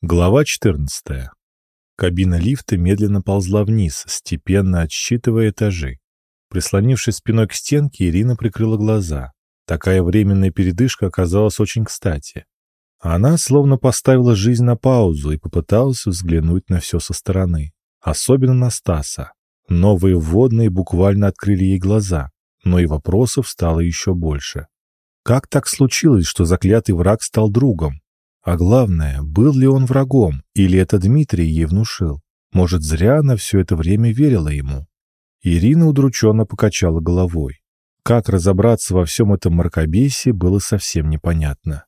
Глава 14. Кабина лифта медленно ползла вниз, степенно отсчитывая этажи. Прислонившись спиной к стенке, Ирина прикрыла глаза. Такая временная передышка оказалась очень кстати. Она словно поставила жизнь на паузу и попыталась взглянуть на все со стороны. Особенно на Стаса. Новые вводные буквально открыли ей глаза, но и вопросов стало еще больше. Как так случилось, что заклятый враг стал другом? А главное, был ли он врагом, или это Дмитрий ей внушил? Может, зря она все это время верила ему? Ирина удрученно покачала головой. Как разобраться во всем этом мракобесии, было совсем непонятно.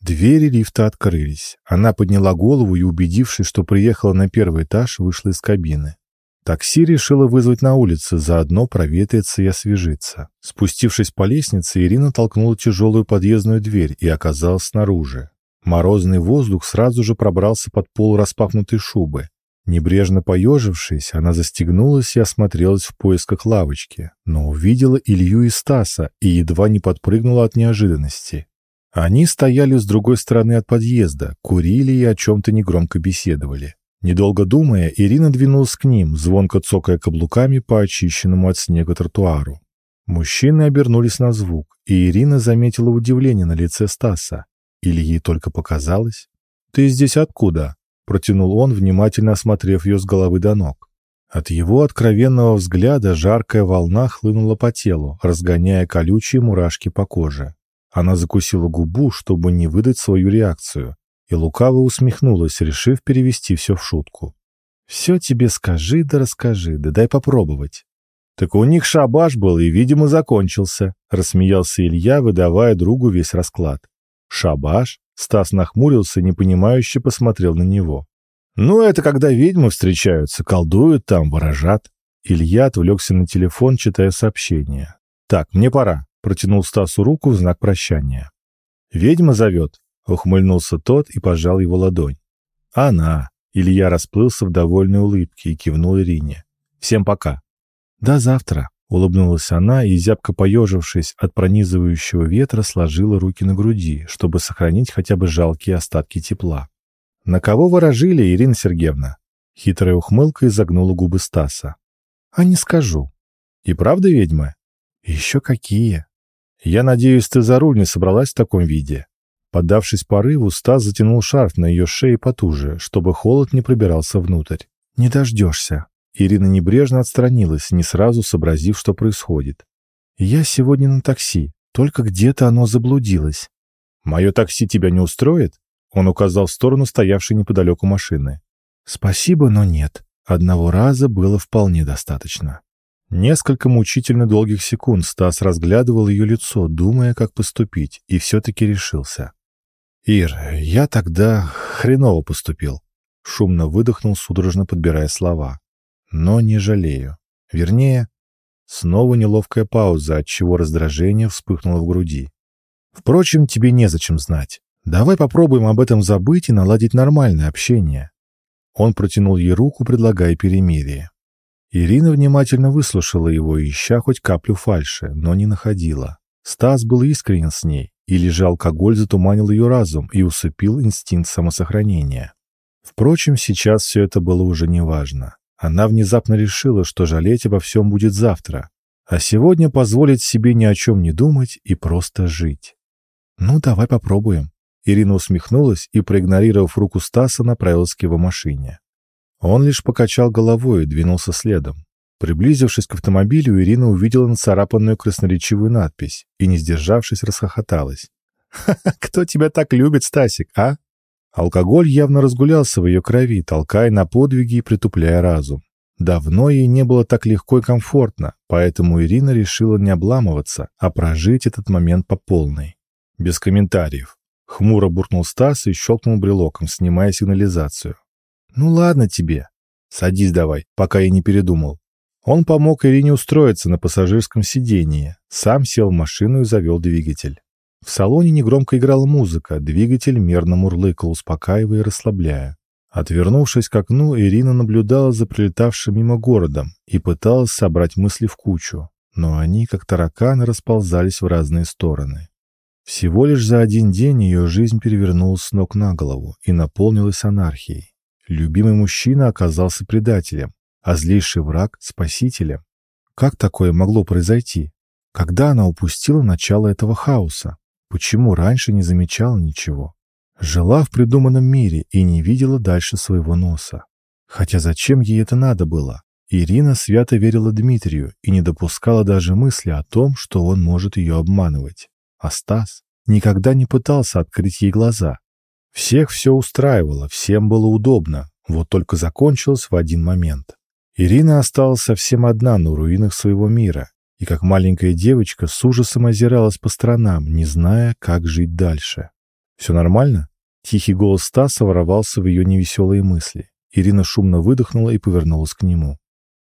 Двери лифта открылись. Она подняла голову и, убедившись, что приехала на первый этаж, вышла из кабины. Такси решила вызвать на улице, заодно проветриться и освежиться. Спустившись по лестнице, Ирина толкнула тяжелую подъездную дверь и оказалась снаружи. Морозный воздух сразу же пробрался под пол распахнутой шубы. Небрежно поежившись, она застегнулась и осмотрелась в поисках лавочки, но увидела Илью и Стаса и едва не подпрыгнула от неожиданности. Они стояли с другой стороны от подъезда, курили и о чем-то негромко беседовали. Недолго думая, Ирина двинулась к ним, звонко цокая каблуками по очищенному от снега тротуару. Мужчины обернулись на звук, и Ирина заметила удивление на лице Стаса. Или ей только показалось? «Ты здесь откуда?» — протянул он, внимательно осмотрев ее с головы до ног. От его откровенного взгляда жаркая волна хлынула по телу, разгоняя колючие мурашки по коже. Она закусила губу, чтобы не выдать свою реакцию, и лукаво усмехнулась, решив перевести все в шутку. «Все тебе скажи да расскажи, да дай попробовать». «Так у них шабаш был и, видимо, закончился», — рассмеялся Илья, выдавая другу весь расклад. «Шабаш?» Стас нахмурился, непонимающе посмотрел на него. «Ну, это когда ведьмы встречаются, колдуют там, ворожат». Илья отвлекся на телефон, читая сообщение. «Так, мне пора», — протянул Стасу руку в знак прощания. «Ведьма зовет», — ухмыльнулся тот и пожал его ладонь. «Она». Илья расплылся в довольной улыбке и кивнул Ирине. «Всем пока». «До завтра», Улыбнулась она и, зябко поежившись от пронизывающего ветра, сложила руки на груди, чтобы сохранить хотя бы жалкие остатки тепла. «На кого ворожили, Ирина Сергеевна?» Хитрая ухмылка изогнула губы Стаса. «А не скажу». «И правда ведьма?» «Еще какие?» «Я надеюсь, ты за руль не собралась в таком виде?» Поддавшись порыву, Стас затянул шарф на ее шее потуже, чтобы холод не пробирался внутрь. «Не дождешься», Ирина небрежно отстранилась, не сразу сообразив, что происходит. «Я сегодня на такси, только где-то оно заблудилось». «Мое такси тебя не устроит?» Он указал в сторону стоявшей неподалеку машины. «Спасибо, но нет. Одного раза было вполне достаточно». Несколько мучительно долгих секунд Стас разглядывал ее лицо, думая, как поступить, и все-таки решился. «Ир, я тогда хреново поступил», — шумно выдохнул, судорожно подбирая слова но не жалею. Вернее, снова неловкая пауза, от чего раздражение вспыхнуло в груди. Впрочем, тебе незачем знать. Давай попробуем об этом забыть и наладить нормальное общение. Он протянул ей руку, предлагая перемирие. Ирина внимательно выслушала его, ища хоть каплю фальши, но не находила. Стас был искренен с ней, или же алкоголь затуманил ее разум и усыпил инстинкт самосохранения. Впрочем, сейчас все это было уже неважно. Она внезапно решила, что жалеть обо всем будет завтра, а сегодня позволить себе ни о чем не думать и просто жить. «Ну, давай попробуем». Ирина усмехнулась и, проигнорировав руку Стаса, направилась к его машине. Он лишь покачал головой и двинулся следом. Приблизившись к автомобилю, Ирина увидела нацарапанную красноречивую надпись и, не сдержавшись, расхохоталась. «Ха-ха, кто тебя так любит, Стасик, а?» Алкоголь явно разгулялся в ее крови, толкая на подвиги и притупляя разум. Давно ей не было так легко и комфортно, поэтому Ирина решила не обламываться, а прожить этот момент по полной. Без комментариев. Хмуро буркнул Стас и щелкнул брелоком, снимая сигнализацию. «Ну ладно тебе. Садись давай, пока я не передумал». Он помог Ирине устроиться на пассажирском сидении, сам сел в машину и завел двигатель. В салоне негромко играла музыка, двигатель мерно мурлыкал, успокаивая и расслабляя. Отвернувшись к окну, Ирина наблюдала за прилетавшим мимо городом и пыталась собрать мысли в кучу, но они, как тараканы, расползались в разные стороны. Всего лишь за один день ее жизнь перевернулась с ног на голову и наполнилась анархией. Любимый мужчина оказался предателем, а злейший враг — спасителем. Как такое могло произойти? Когда она упустила начало этого хаоса? Почему раньше не замечала ничего? Жила в придуманном мире и не видела дальше своего носа. Хотя зачем ей это надо было? Ирина свято верила Дмитрию и не допускала даже мысли о том, что он может ее обманывать. А Стас никогда не пытался открыть ей глаза. Всех все устраивало, всем было удобно, вот только закончилось в один момент. Ирина осталась совсем одна на руинах своего мира, и как маленькая девочка с ужасом озиралась по сторонам, не зная, как жить дальше. «Все нормально?» Тихий голос Стаса ворвался в ее невеселые мысли. Ирина шумно выдохнула и повернулась к нему.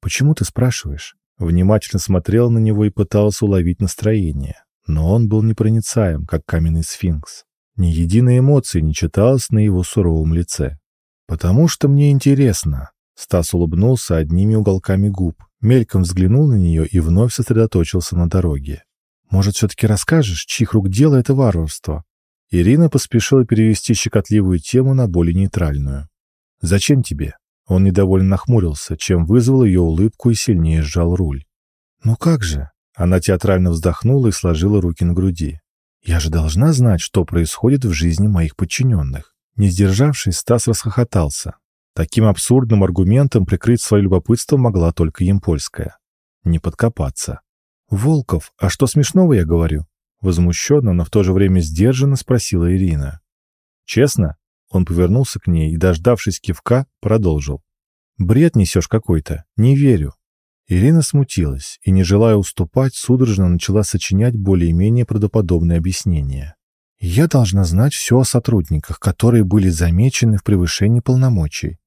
«Почему ты спрашиваешь?» Внимательно смотрела на него и пыталась уловить настроение но он был непроницаем, как каменный сфинкс. Ни единой эмоции не читалось на его суровом лице. «Потому что мне интересно». Стас улыбнулся одними уголками губ, мельком взглянул на нее и вновь сосредоточился на дороге. «Может, все-таки расскажешь, чьих рук дело это варварство?» Ирина поспешила перевести щекотливую тему на более нейтральную. «Зачем тебе?» Он недовольно нахмурился, чем вызвал ее улыбку и сильнее сжал руль. «Ну как же? Она театрально вздохнула и сложила руки на груди. «Я же должна знать, что происходит в жизни моих подчиненных». Не сдержавшись, Стас расхохотался. Таким абсурдным аргументом прикрыть свое любопытство могла только Емпольская. Не подкопаться. «Волков, а что смешного я говорю?» Возмущенно, но в то же время сдержанно спросила Ирина. «Честно?» Он повернулся к ней и, дождавшись кивка, продолжил. «Бред несешь какой-то. Не верю. Ирина смутилась и, не желая уступать, судорожно начала сочинять более-менее правдоподобные объяснения. «Я должна знать все о сотрудниках, которые были замечены в превышении полномочий.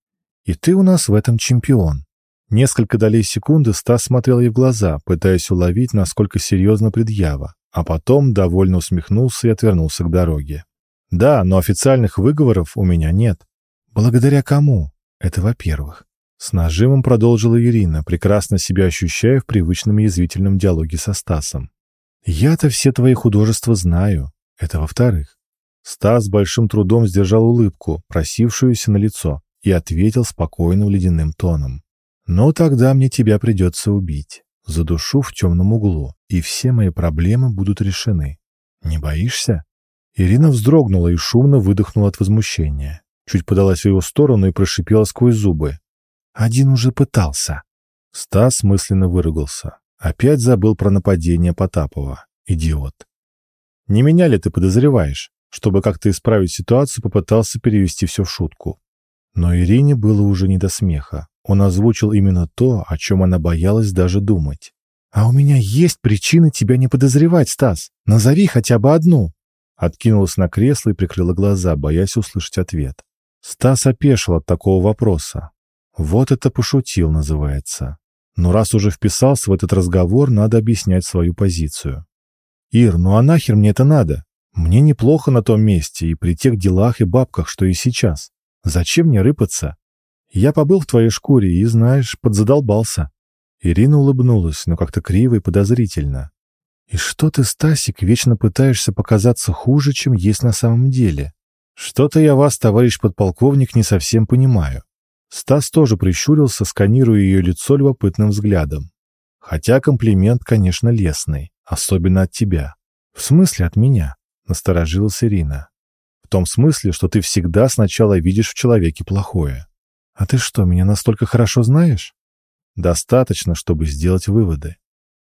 И ты у нас в этом чемпион». Несколько долей секунды Стас смотрел ей в глаза, пытаясь уловить, насколько серьезно предъява, а потом довольно усмехнулся и отвернулся к дороге. «Да, но официальных выговоров у меня нет». «Благодаря кому?» «Это во-первых. С нажимом продолжила Ирина, прекрасно себя ощущая в привычном язвительном диалоге со Стасом. «Я-то все твои художества знаю. Это во-вторых». Стас большим трудом сдержал улыбку, просившуюся на лицо, и ответил спокойным ледяным тоном. «Но тогда мне тебя придется убить. Задушу в темном углу, и все мои проблемы будут решены. Не боишься?» Ирина вздрогнула и шумно выдохнула от возмущения. Чуть подалась в его сторону и прошипела сквозь зубы. Один уже пытался. Стас мысленно выругался. Опять забыл про нападение Потапова. Идиот. Не меня ли ты подозреваешь? Чтобы как-то исправить ситуацию, попытался перевести все в шутку. Но Ирине было уже не до смеха. Он озвучил именно то, о чем она боялась даже думать. «А у меня есть причины тебя не подозревать, Стас. Назови хотя бы одну». Откинулась на кресло и прикрыла глаза, боясь услышать ответ. Стас опешил от такого вопроса. Вот это пошутил, называется. Но раз уже вписался в этот разговор, надо объяснять свою позицию. «Ир, ну а нахер мне это надо? Мне неплохо на том месте и при тех делах и бабках, что и сейчас. Зачем мне рыпаться? Я побыл в твоей шкуре и, знаешь, подзадолбался». Ирина улыбнулась, но как-то криво и подозрительно. «И что ты, Стасик, вечно пытаешься показаться хуже, чем есть на самом деле? Что-то я вас, товарищ подполковник, не совсем понимаю. Стас тоже прищурился, сканируя ее лицо любопытным взглядом. Хотя комплимент, конечно, лестный, особенно от тебя. В смысле от меня? Насторожилась Ирина. В том смысле, что ты всегда сначала видишь в человеке плохое. А ты что, меня настолько хорошо знаешь? Достаточно, чтобы сделать выводы.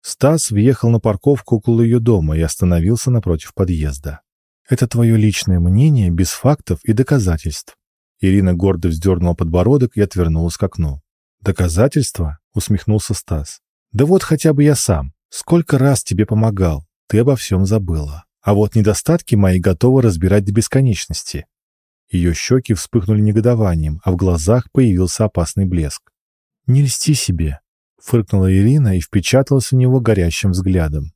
Стас въехал на парковку около ее дома и остановился напротив подъезда. Это твое личное мнение без фактов и доказательств. Ирина гордо вздернула подбородок и отвернулась к окну. «Доказательства?» — усмехнулся Стас. «Да вот хотя бы я сам. Сколько раз тебе помогал. Ты обо всем забыла. А вот недостатки мои готовы разбирать до бесконечности». Ее щеки вспыхнули негодованием, а в глазах появился опасный блеск. «Не льсти себе», — фыркнула Ирина и впечаталась в него горящим взглядом.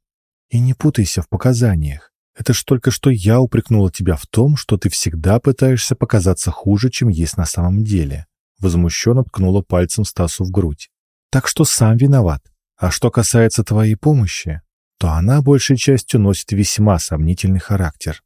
«И не путайся в показаниях. Это ж только что я упрекнула тебя в том, что ты всегда пытаешься показаться хуже, чем есть на самом деле. Возмущенно ткнула пальцем Стасу в грудь. Так что сам виноват. А что касается твоей помощи, то она большей частью носит весьма сомнительный характер.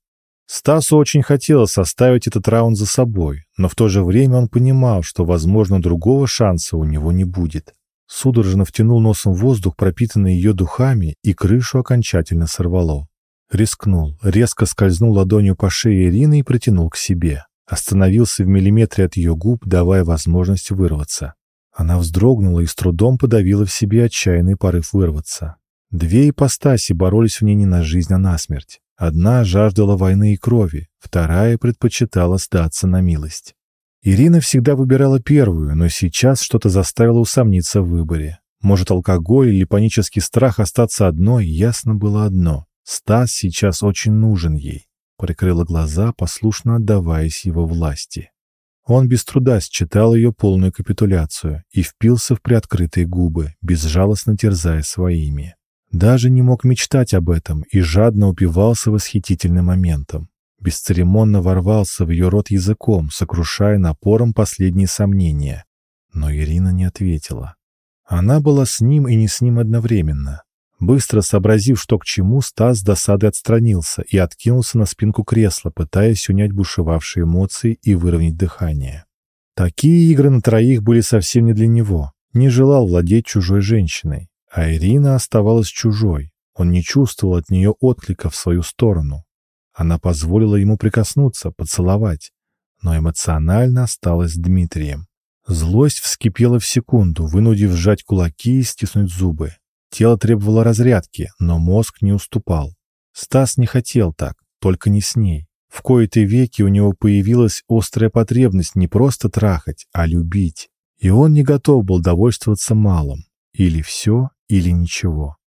Стасу очень хотелось составить этот раунд за собой, но в то же время он понимал, что, возможно, другого шанса у него не будет. Судорожно втянул носом воздух, пропитанный ее духами, и крышу окончательно сорвало. Рискнул, резко скользнул ладонью по шее Ирины и притянул к себе. Остановился в миллиметре от ее губ, давая возможность вырваться. Она вздрогнула и с трудом подавила в себе отчаянный порыв вырваться. Две ипостаси боролись в ней не на жизнь, а на смерть. Одна жаждала войны и крови, вторая предпочитала сдаться на милость. Ирина всегда выбирала первую, но сейчас что-то заставило усомниться в выборе. Может, алкоголь или панический страх остаться одной, ясно было одно. Стас сейчас очень нужен ей. Прикрыла глаза, послушно отдаваясь его власти. Он без труда считал ее полную капитуляцию и впился в приоткрытые губы, безжалостно терзая своими. Даже не мог мечтать об этом и жадно упивался восхитительным моментом. Бесцеремонно ворвался в ее рот языком, сокрушая напором последние сомнения. Но Ирина не ответила. Она была с ним и не с ним одновременно. Быстро сообразив, что к чему, Стас с досады отстранился и откинулся на спинку кресла, пытаясь унять бушевавшие эмоции и выровнять дыхание. Такие игры на троих были совсем не для него. Не желал владеть чужой женщиной. А Ирина оставалась чужой. Он не чувствовал от нее отклика в свою сторону. Она позволила ему прикоснуться, поцеловать, но эмоционально осталась с Дмитрием. Злость вскипела в секунду, вынудив сжать кулаки и стиснуть зубы. Тело требовало разрядки, но мозг не уступал. Стас не хотел так, только не с ней. В кои-то веки у него появилась острая потребность не просто трахать, а любить. И он не готов был довольствоваться малым. Или все, или ничего.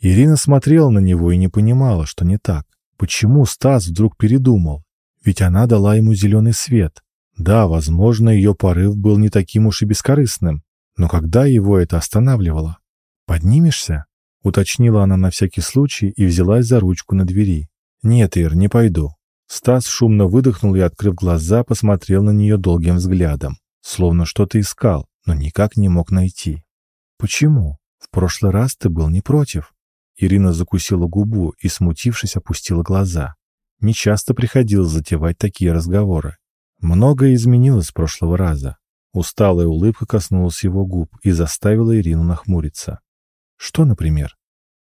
Ирина смотрела на него и не понимала, что не так. Почему Стас вдруг передумал? Ведь она дала ему зеленый свет. Да, возможно, ее порыв был не таким уж и бескорыстным, но когда его это останавливало? «Поднимешься?» — уточнила она на всякий случай и взялась за ручку на двери. «Нет, Ир, не пойду». Стас шумно выдохнул и, открыв глаза, посмотрел на нее долгим взглядом, словно что-то искал, но никак не мог найти. «Почему?» Прошлый раз ты был не против». Ирина закусила губу и, смутившись, опустила глаза. Нечасто приходилось затевать такие разговоры. Многое изменилось с прошлого раза. Усталая улыбка коснулась его губ и заставила Ирину нахмуриться. «Что, например?»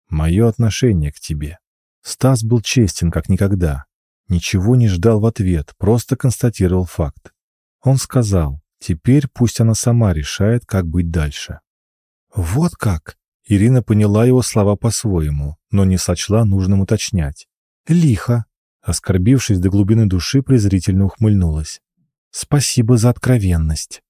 «Мое отношение к тебе». Стас был честен, как никогда. Ничего не ждал в ответ, просто констатировал факт. Он сказал, теперь пусть она сама решает, как быть дальше. «Вот как!» Ирина поняла его слова по-своему, но не сочла нужным уточнять. «Лихо!» Оскорбившись до глубины души, презрительно ухмыльнулась. «Спасибо за откровенность!»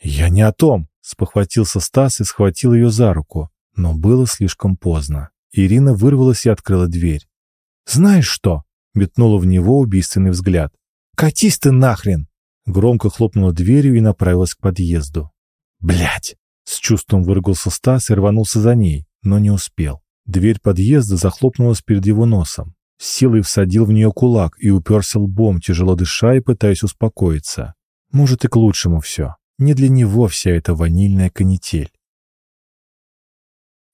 «Я не о том!» — спохватился Стас и схватил ее за руку, но было слишком поздно. Ирина вырвалась и открыла дверь. «Знаешь что?» — метнула в него убийственный взгляд. «Катись ты нахрен!» Громко хлопнула дверью и направилась к подъезду. Блять! С чувством выругался Стас и рванулся за ней, но не успел. Дверь подъезда захлопнулась перед его носом. С силой всадил в нее кулак и уперся лбом, тяжело дыша и пытаясь успокоиться. Может, и к лучшему все. Не для него вся эта ванильная канитель.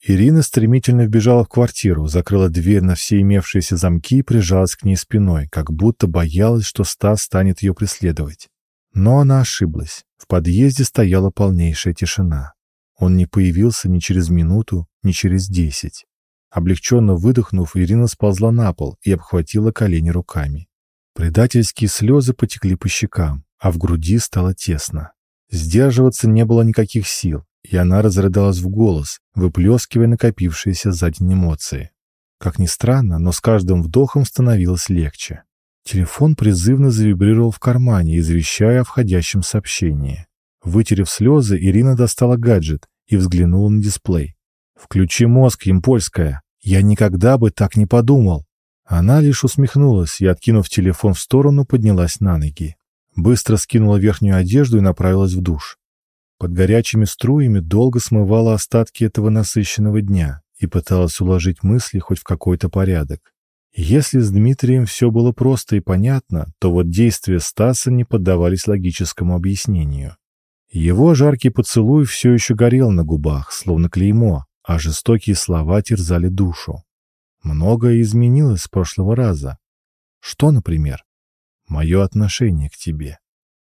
Ирина стремительно вбежала в квартиру, закрыла дверь на все имевшиеся замки и прижалась к ней спиной, как будто боялась, что Стас станет ее преследовать. Но она ошиблась. В подъезде стояла полнейшая тишина. Он не появился ни через минуту, ни через десять. Облегченно выдохнув, Ирина сползла на пол и обхватила колени руками. Предательские слезы потекли по щекам, а в груди стало тесно. Сдерживаться не было никаких сил, и она разрыдалась в голос, выплескивая накопившиеся за день эмоции. Как ни странно, но с каждым вдохом становилось легче. Телефон призывно завибрировал в кармане, извещая о входящем сообщении. Вытерев слезы, Ирина достала гаджет и взглянула на дисплей. «Включи мозг, Емпольская! Я никогда бы так не подумал!» Она лишь усмехнулась и, откинув телефон в сторону, поднялась на ноги. Быстро скинула верхнюю одежду и направилась в душ. Под горячими струями долго смывала остатки этого насыщенного дня и пыталась уложить мысли хоть в какой-то порядок. Если с Дмитрием все было просто и понятно, то вот действия Стаса не поддавались логическому объяснению. Его жаркий поцелуй все еще горел на губах, словно клеймо, а жестокие слова терзали душу. Многое изменилось с прошлого раза. Что, например? Мое отношение к тебе.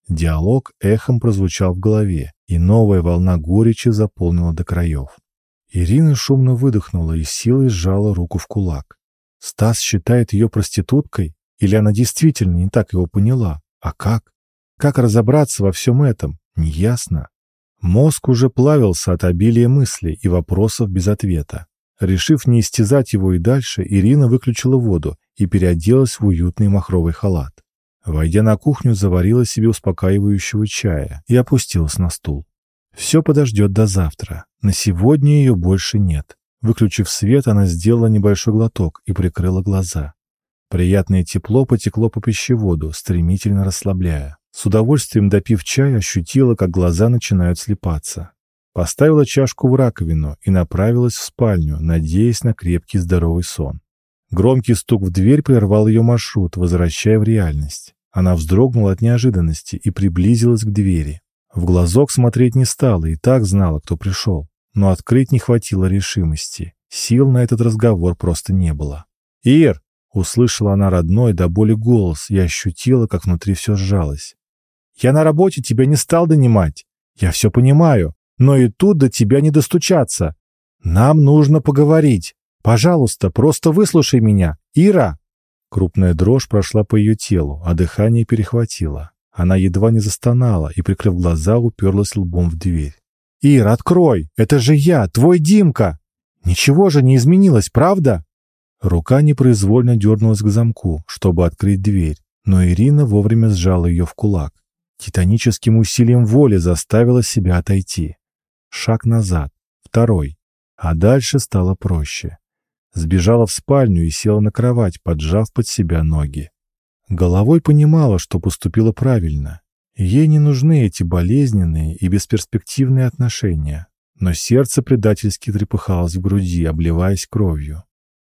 Диалог эхом прозвучал в голове, и новая волна горечи заполнила до краев. Ирина шумно выдохнула и силой сжала руку в кулак. Стас считает ее проституткой? Или она действительно не так его поняла? А как? Как разобраться во всем этом? Неясно. Мозг уже плавился от обилия мыслей и вопросов без ответа. Решив не истязать его и дальше, Ирина выключила воду и переоделась в уютный махровый халат. Войдя на кухню, заварила себе успокаивающего чая и опустилась на стул. Все подождет до завтра. На сегодня ее больше нет. Выключив свет, она сделала небольшой глоток и прикрыла глаза. Приятное тепло потекло по пищеводу, стремительно расслабляя. С удовольствием допив чай, ощутила, как глаза начинают слепаться. Поставила чашку в раковину и направилась в спальню, надеясь на крепкий здоровый сон. Громкий стук в дверь прервал ее маршрут, возвращая в реальность. Она вздрогнула от неожиданности и приблизилась к двери. В глазок смотреть не стала и так знала, кто пришел. Но открыть не хватило решимости. Сил на этот разговор просто не было. «Ир!» — услышала она родной до боли голос и ощутила, как внутри все сжалось. «Я на работе тебя не стал донимать. Я все понимаю, но и тут до тебя не достучаться. Нам нужно поговорить. Пожалуйста, просто выслушай меня. Ира!» Крупная дрожь прошла по ее телу, а дыхание перехватило. Она едва не застонала и, прикрыв глаза, уперлась лбом в дверь. «Ир, открой! Это же я, твой Димка! Ничего же не изменилось, правда?» Рука непроизвольно дернулась к замку, чтобы открыть дверь, но Ирина вовремя сжала ее в кулак. Титаническим усилием воли заставила себя отойти. Шаг назад, второй, а дальше стало проще. Сбежала в спальню и села на кровать, поджав под себя ноги. Головой понимала, что поступила правильно. Ей не нужны эти болезненные и бесперспективные отношения, но сердце предательски трепыхалось в груди, обливаясь кровью.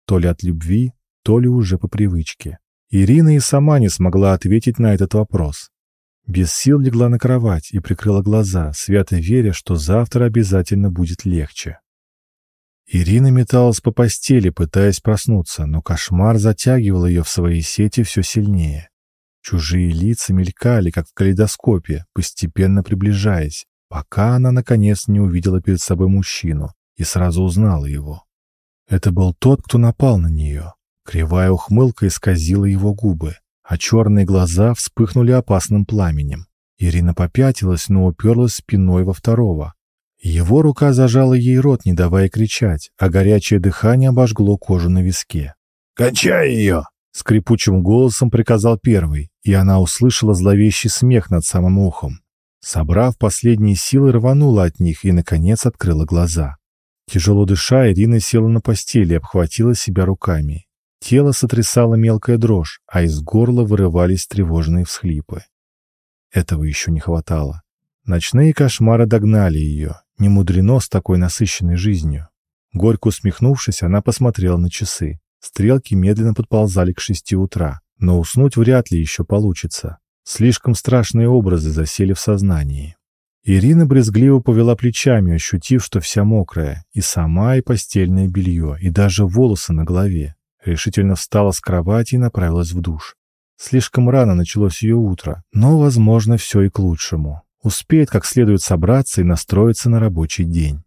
То ли от любви, то ли уже по привычке. Ирина и сама не смогла ответить на этот вопрос. Без сил легла на кровать и прикрыла глаза, свято веря, что завтра обязательно будет легче. Ирина металась по постели, пытаясь проснуться, но кошмар затягивал ее в свои сети все сильнее. Чужие лица мелькали, как в калейдоскопе, постепенно приближаясь, пока она, наконец, не увидела перед собой мужчину и сразу узнала его. Это был тот, кто напал на нее. Кривая ухмылка исказила его губы, а черные глаза вспыхнули опасным пламенем. Ирина попятилась, но уперлась спиной во второго. Его рука зажала ей рот, не давая кричать, а горячее дыхание обожгло кожу на виске. «Кончай ее!» — скрипучим голосом приказал первый, и она услышала зловещий смех над самым ухом. Собрав последние силы, рванула от них и, наконец, открыла глаза. Тяжело дыша, Ирина села на постели и обхватила себя руками. Тело сотрясало мелкая дрожь, а из горла вырывались тревожные всхлипы. Этого еще не хватало. Ночные кошмары догнали ее. Не мудрено с такой насыщенной жизнью. Горько усмехнувшись, она посмотрела на часы. Стрелки медленно подползали к шести утра, но уснуть вряд ли еще получится. Слишком страшные образы засели в сознании. Ирина брезгливо повела плечами, ощутив, что вся мокрая, и сама, и постельное белье, и даже волосы на голове. Решительно встала с кровати и направилась в душ. Слишком рано началось ее утро, но, возможно, все и к лучшему. Успеет как следует собраться и настроиться на рабочий день.